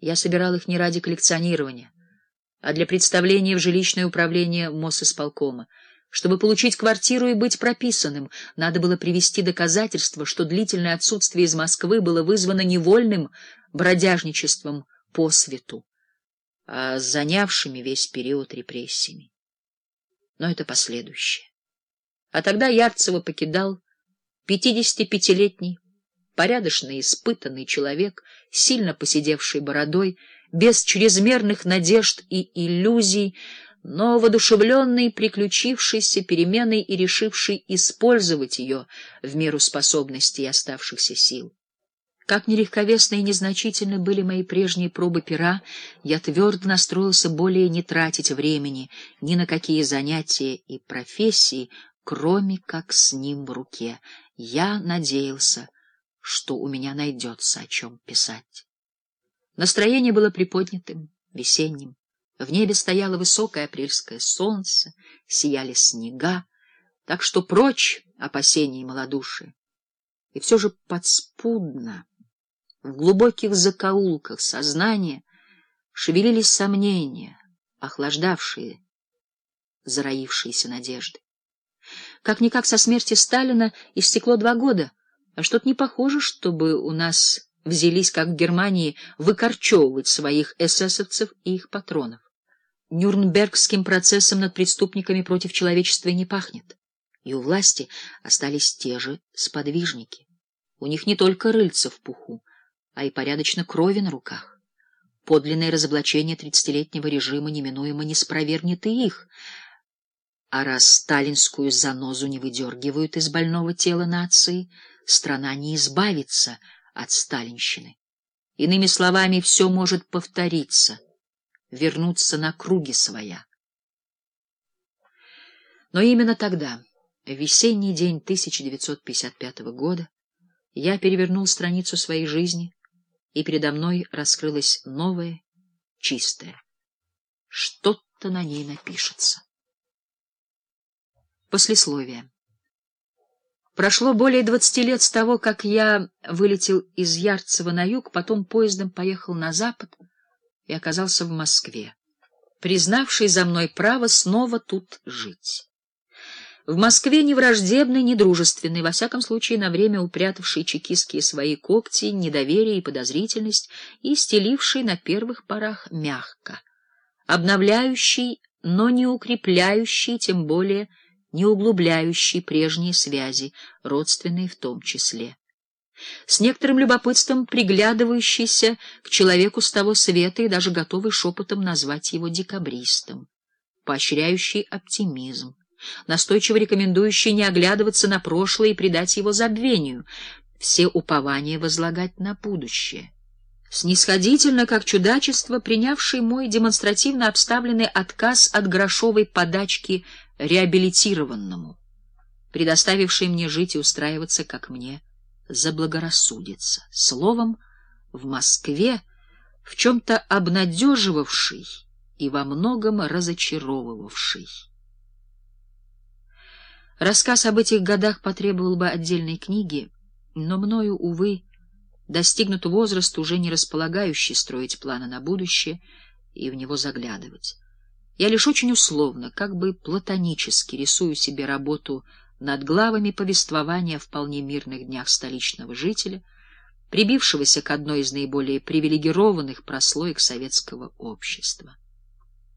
Я собирал их не ради коллекционирования, а для представления в жилищное управление Мосисполкома. Чтобы получить квартиру и быть прописанным, надо было привести доказательства, что длительное отсутствие из Москвы было вызвано невольным бродяжничеством по свету, а занявшими весь период репрессиями. Но это последующее. А тогда Ярцева покидал 55-летний, порядочный, испытанный человек, сильно посидевший бородой, без чрезмерных надежд и иллюзий, но воодушевленный приключившейся переменой и решивший использовать ее в меру способностей и оставшихся сил. Как нелегковесны и незначительны были мои прежние пробы пера, я твердо настроился более не тратить времени ни на какие занятия и профессии, кроме как с ним в руке. Я надеялся, что у меня найдется о чем писать. Настроение было приподнятым, весенним. В небе стояло высокое апрельское солнце, сияли снега, так что прочь опасения и малодушие. И все же подспудно, в глубоких закоулках сознания шевелились сомнения, охлаждавшие зароившиеся надежды. Как-никак со смерти Сталина истекло два года, а что-то не похоже, чтобы у нас взялись, как в Германии, выкорчевывать своих эсэсовцев и их патронов. Нюрнбергским процессом над преступниками против человечества не пахнет. И у власти остались те же сподвижники. У них не только рыльца в пуху, а и порядочно крови на руках. Подлинное разоблачение тридцатилетнего режима неминуемо не спровергнет и их. А раз сталинскую занозу не выдергивают из больного тела нации, страна не избавится от сталинщины. Иными словами, все может повториться — вернуться на круги своя. Но именно тогда, в весенний день 1955 года, я перевернул страницу своей жизни, и передо мной раскрылось новое, чистое. Что-то на ней напишется. Послесловие. Прошло более двадцати лет с того, как я вылетел из Ярцева на юг, потом поездом поехал на запад, и оказался в Москве, признавший за мной право снова тут жить. В Москве ни враждебный, ни дружественный, во всяком случае на время упрятавший чекистские свои когти, недоверие и подозрительность и стеливший на первых порах мягко, обновляющий, но не укрепляющий, тем более не углубляющий прежние связи, родственные в том числе. С некоторым любопытством приглядывающийся к человеку с того света и даже готовый шепотом назвать его декабристом, поощряющий оптимизм, настойчиво рекомендующий не оглядываться на прошлое и предать его забвению, все упования возлагать на будущее. Снисходительно, как чудачество, принявший мой демонстративно обставленный отказ от грошовой подачки реабилитированному, предоставивший мне жить и устраиваться, как мне заблагорассудится. Словом, в Москве в чем-то обнадеживавший и во многом разочаровывавший. Рассказ об этих годах потребовал бы отдельной книги, но мною, увы, достигнут возраст, уже не располагающий строить планы на будущее и в него заглядывать. Я лишь очень условно, как бы платонически рисую себе работу над главами повествования о вполне мирных днях столичного жителя, прибившегося к одной из наиболее привилегированных прослоек советского общества.